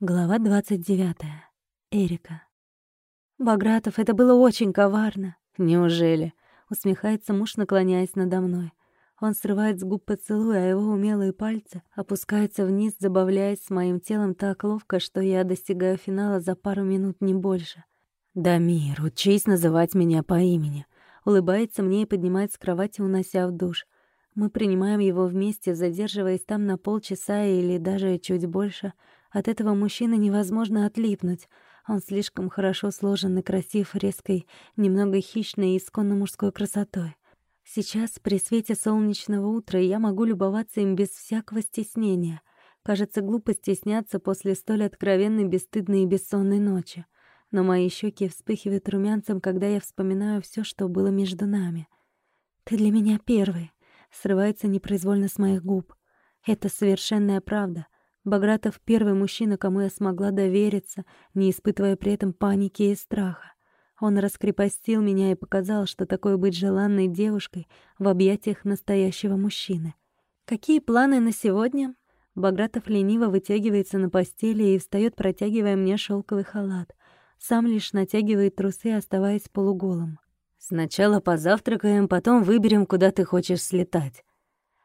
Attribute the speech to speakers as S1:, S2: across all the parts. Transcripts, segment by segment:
S1: Глава 29. Эрика. «Багратов, это было очень коварно». «Неужели?» — усмехается муж, наклоняясь надо мной. Он срывает с губ поцелуй, а его умелые пальцы опускаются вниз, забавляясь с моим телом так ловко, что я достигаю финала за пару минут, не больше. «Дамир, учись называть меня по имени». Улыбается мне и поднимает с кровати, унося в душ. Мы принимаем его вместе, задерживаясь там на полчаса или даже чуть больше — от этого мужчины невозможно отлипнуть. Он слишком хорошо сложен и красив, резкой, немного хищной и исконно мужской красотой. Сейчас, при свете солнечного утра, я могу любоваться им без всякого стеснения. Кажется, глупо стесняться после столь откровенной, бесстыдной и бессонной ночи. Но мои щеки вспыхивают румянцем, когда я вспоминаю все, что было между нами. «Ты для меня первый», — срывается непроизвольно с моих губ. Это совершенная правда — Багратов — первый мужчина, кому я смогла довериться, не испытывая при этом паники и страха. Он раскрепостил меня и показал, что такое быть желанной девушкой в объятиях настоящего мужчины. «Какие планы на сегодня?» Багратов лениво вытягивается на постели и встает, протягивая мне шелковый халат. Сам лишь натягивает трусы, оставаясь полуголым. «Сначала позавтракаем, потом выберем, куда ты хочешь слетать».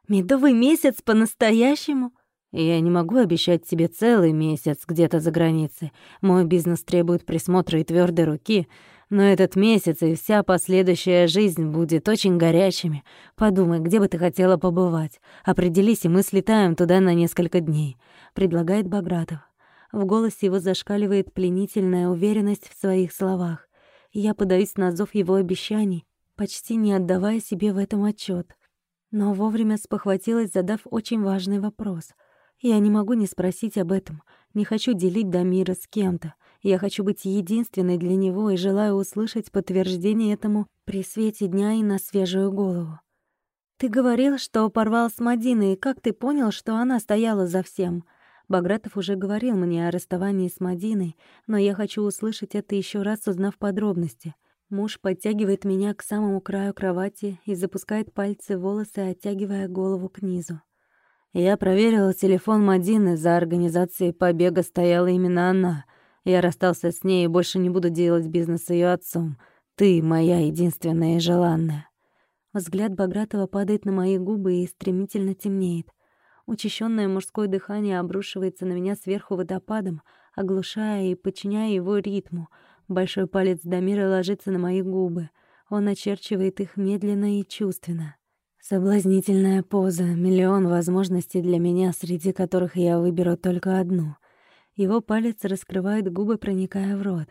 S1: «Медовый месяц по-настоящему?» Я не могу обещать тебе целый месяц где-то за границей. Мой бизнес требует присмотра и твердой руки, но этот месяц и вся последующая жизнь будет очень горячими. Подумай, где бы ты хотела побывать. Определись, и мы слетаем туда на несколько дней», — предлагает Багратов. В голосе его зашкаливает пленительная уверенность в своих словах. Я подаюсь на зов его обещаний, почти не отдавая себе в этом отчет. Но вовремя спохватилась, задав очень важный вопрос — я не могу не спросить об этом. Не хочу делить Дамира с кем-то. Я хочу быть единственной для него и желаю услышать подтверждение этому при свете дня и на свежую голову. «Ты говорил, что порвал с Мадиной. Как ты понял, что она стояла за всем?» Багратов уже говорил мне о расставании с Мадиной, но я хочу услышать это еще раз, узнав подробности. Муж подтягивает меня к самому краю кровати и запускает пальцы в волосы, оттягивая голову к низу. Я проверила телефон Мадины, за организацией побега стояла именно она. Я расстался с ней и больше не буду делать бизнес с её отцом. Ты моя единственная и желанная. Взгляд Багратова падает на мои губы и стремительно темнеет. Учащенное мужское дыхание обрушивается на меня сверху водопадом, оглушая и подчиняя его ритму. Большой палец Дамира ложится на мои губы. Он очерчивает их медленно и чувственно. Соблазнительная поза, миллион возможностей для меня, среди которых я выберу только одну. Его палец раскрывает губы, проникая в рот.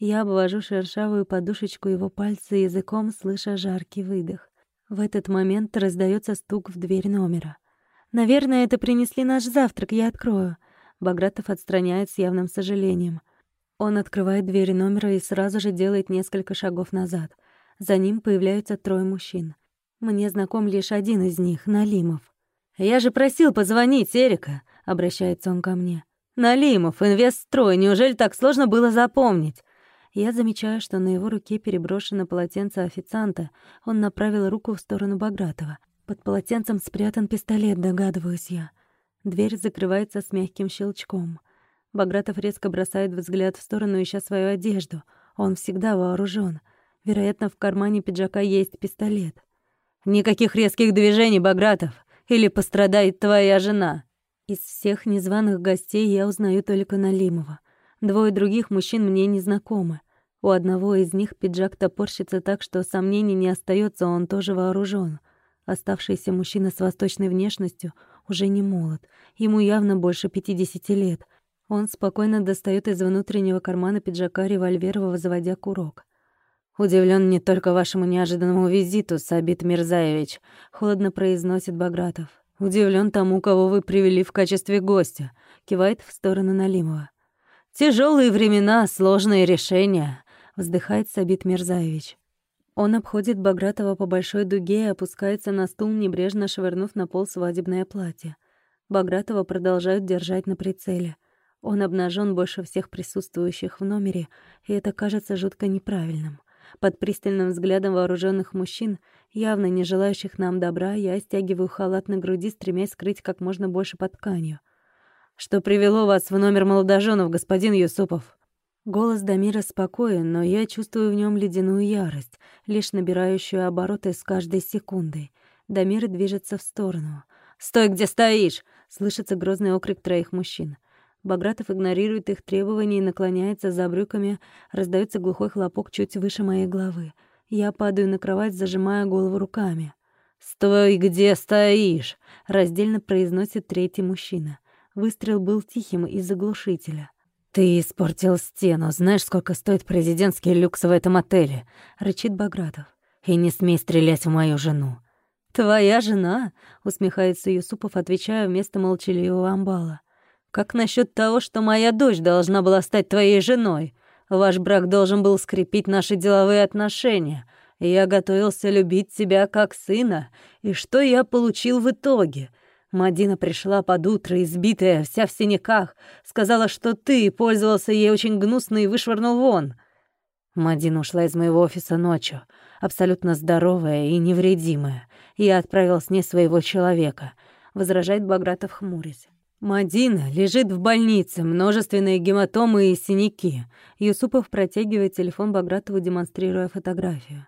S1: Я обвожу шершавую подушечку его пальца языком, слыша жаркий выдох. В этот момент раздается стук в дверь номера. «Наверное, это принесли наш завтрак, я открою». Багратов отстраняет с явным сожалением. Он открывает дверь номера и сразу же делает несколько шагов назад. За ним появляются трое мужчин. Мне знаком лишь один из них, Налимов. «Я же просил позвонить, Эрика», — обращается он ко мне. «Налимов, инвестстрой, неужели так сложно было запомнить?» Я замечаю, что на его руке переброшено полотенце официанта. Он направил руку в сторону Багратова. Под полотенцем спрятан пистолет, догадываюсь я. Дверь закрывается с мягким щелчком. Багратов резко бросает взгляд в сторону, ища свою одежду. Он всегда вооружен. Вероятно, в кармане пиджака есть пистолет. Никаких резких движений, Багратов, или пострадает твоя жена. Из всех незваных гостей я узнаю только Налимова. Двое других мужчин мне не знакомы. У одного из них пиджак топорщится так, что сомнений не остается, он тоже вооружен. Оставшийся мужчина с восточной внешностью уже не молод. Ему явно больше 50 лет. Он спокойно достает из внутреннего кармана пиджака револьвер, выводя курок. «Удивлен не только вашему неожиданному визиту, Сабит Мирзаевич», — холодно произносит Багратов. «Удивлен тому, кого вы привели в качестве гостя», — кивает в сторону Налимова. Тяжелые времена, сложные решения», — вздыхает Сабит Мирзаевич. Он обходит Багратова по большой дуге и опускается на стул, небрежно швырнув на пол свадебное платье. Багратова продолжают держать на прицеле. Он обнажен больше всех присутствующих в номере, и это кажется жутко неправильным. Под пристальным взглядом вооруженных мужчин, явно не желающих нам добра, я стягиваю халат на груди, стремясь скрыть как можно больше под тканью. Что привело вас в номер молодоженов, господин Юсупов?» Голос Дамира спокоен, но я чувствую в нем ледяную ярость, лишь набирающую обороты с каждой секундой. Дамир движется в сторону. «Стой, где стоишь!» — слышится грозный окрик троих мужчин. Багратов игнорирует их требования и наклоняется за брюками, раздается глухой хлопок чуть выше моей головы. Я падаю на кровать, зажимая голову руками. «Стой, где стоишь!» — раздельно произносит третий мужчина. Выстрел был тихим из заглушителя. «Ты испортил стену. Знаешь, сколько стоит президентский люкс в этом отеле?» — рычит Багратов. «И не смей стрелять в мою жену». «Твоя жена?» — усмехается Юсупов, отвечая вместо молчаливого амбала. «Как насчет того, что моя дочь должна была стать твоей женой? Ваш брак должен был скрепить наши деловые отношения. Я готовился любить тебя как сына. И что я получил в итоге?» Мадина пришла под утро, избитая, вся в синяках. Сказала, что ты пользовался ей очень гнусно и вышвырнул вон. Мадина ушла из моего офиса ночью, абсолютно здоровая и невредимая. Я отправил с ней своего человека, — возражает Багратов хмурясь. Мадина лежит в больнице, множественные гематомы и синяки. Юсупов протягивает телефон Багратову, демонстрируя фотографию.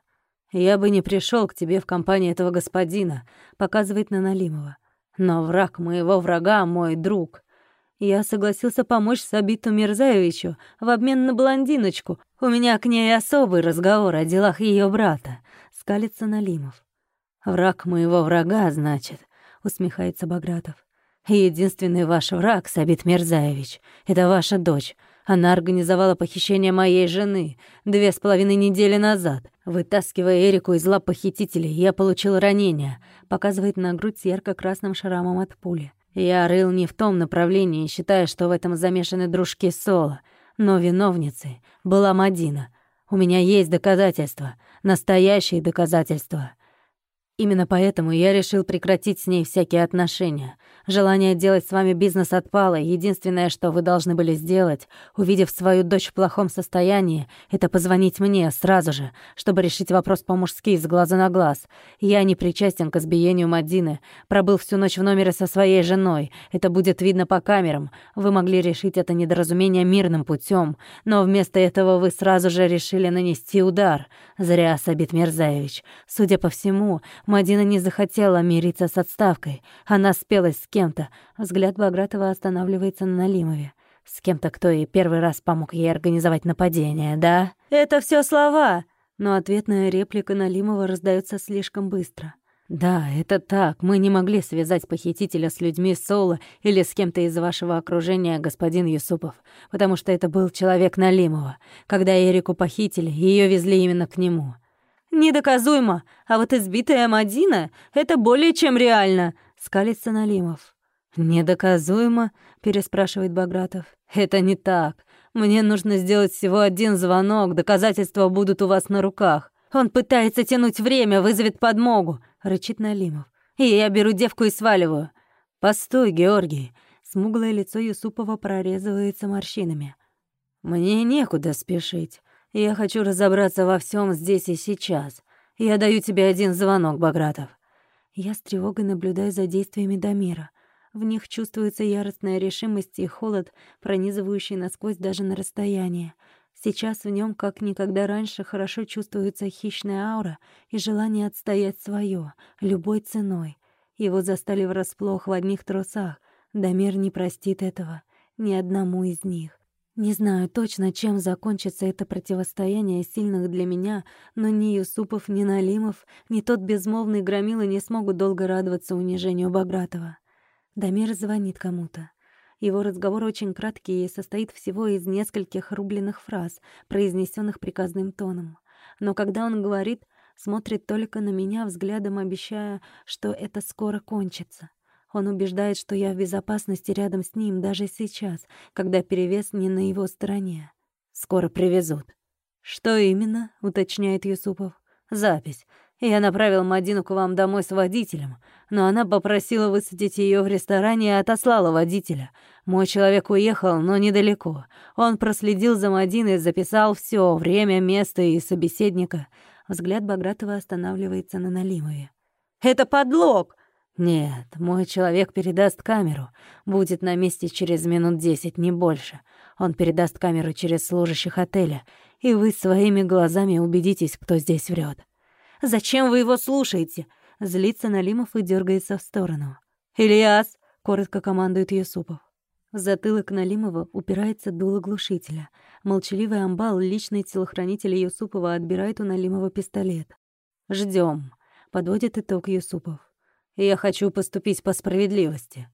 S1: «Я бы не пришел к тебе в компании этого господина», — показывает на Налимова. Но враг моего врага — мой друг. Я согласился помочь Сабиту Мирзаевичу в обмен на блондиночку. У меня к ней особый разговор о делах ее брата. Скалится Налимов. «Враг моего врага, значит», — усмехается Багратов. «Единственный ваш враг, Сабит Мирзаевич, это ваша дочь. Она организовала похищение моей жены две с половиной недели назад. Вытаскивая Эрику из лап похитителей, я получил ранение. Показывает на грудь ярко-красным шрамом от пули. Я рыл не в том направлении, считая, что в этом замешаны дружки Соло. Но виновницей была Мадина. У меня есть доказательства. Настоящие доказательства. Именно поэтому я решил прекратить с ней всякие отношения. Желание делать с вами бизнес отпало. Единственное, что вы должны были сделать, увидев свою дочь в плохом состоянии, это позвонить мне сразу же, чтобы решить вопрос по-мужски, с глаза на глаз. Я не причастен к избиению Мадины. Пробыл всю ночь в номере со своей женой. Это будет видно по камерам. Вы могли решить это недоразумение мирным путем, но вместо этого вы сразу же решили нанести удар. Зря, Сабит Мерзаевич. Судя по всему, Мадина не захотела мириться с отставкой. Она спелась с кем-то. Взгляд Багратова останавливается на Налимове. С кем-то, кто и первый раз помог ей организовать нападение, да? Это все слова! Но ответная реплика Налимова раздается слишком быстро. «Да, это так. Мы не могли связать похитителя с людьми Соло или с кем-то из вашего окружения, господин Юсупов, потому что это был человек Налимова. Когда Эрику похитили, ее везли именно к нему». «Недоказуемо. А вот избитая Мадина — это более чем реально скалится Налимов. «Недоказуемо?» — переспрашивает Багратов. «Это не так. Мне нужно сделать всего один звонок, доказательства будут у вас на руках. Он пытается тянуть время, вызовет подмогу», — рычит Налимов. «И я беру девку и сваливаю». «Постой, Георгий». Смуглое лицо Юсупова прорезывается морщинами. «Мне некуда спешить. Я хочу разобраться во всем здесь и сейчас. Я даю тебе один звонок, Багратов. Я с тревогой наблюдаю за действиями Дамира. В них чувствуется яростная решимость и холод, пронизывающий насквозь даже на расстоянии. Сейчас в нем, как никогда раньше, хорошо чувствуется хищная аура и желание отстоять свое любой ценой. Его застали врасплох в одних трусах. Дамир не простит этого ни одному из них. Не знаю точно, чем закончится это противостояние сильных для меня, но ни Юсупов, ни Налимов, ни тот безмолвный громила не смогут долго радоваться унижению Багратова. Дамир звонит кому-то. Его разговор очень краткий и состоит всего из нескольких рубленых фраз, произнесенных приказным тоном. Но когда он говорит, смотрит только на меня, взглядом обещая, что это скоро кончится. Он убеждает, что я в безопасности рядом с ним даже сейчас, когда перевес не на его стороне. Скоро привезут. Что именно? уточняет Юсупов. Запись. Я направил Мадину к вам домой с водителем, но она попросила высадить ее в ресторане и отослала водителя. Мой человек уехал, но недалеко. Он проследил за Мадиной, записал все: время, место и собеседника. Взгляд Багратова останавливается на Налимове. «Это подлог!» Нет, мой человек передаст камеру. Будет на месте через минут десять, не больше. Он передаст камеру через служащих отеля, и вы своими глазами убедитесь, кто здесь врет. Зачем вы его слушаете? Злится Налимов и дергается в сторону. «Ильяс!» — коротко командует Юсупов. В затылок Налимова упирается дуло глушителя. Молчаливый амбал, личный телохранитель Юсупова, отбирает у Налимова пистолет. Ждем, подводит итог Юсупов. «Я хочу поступить по справедливости.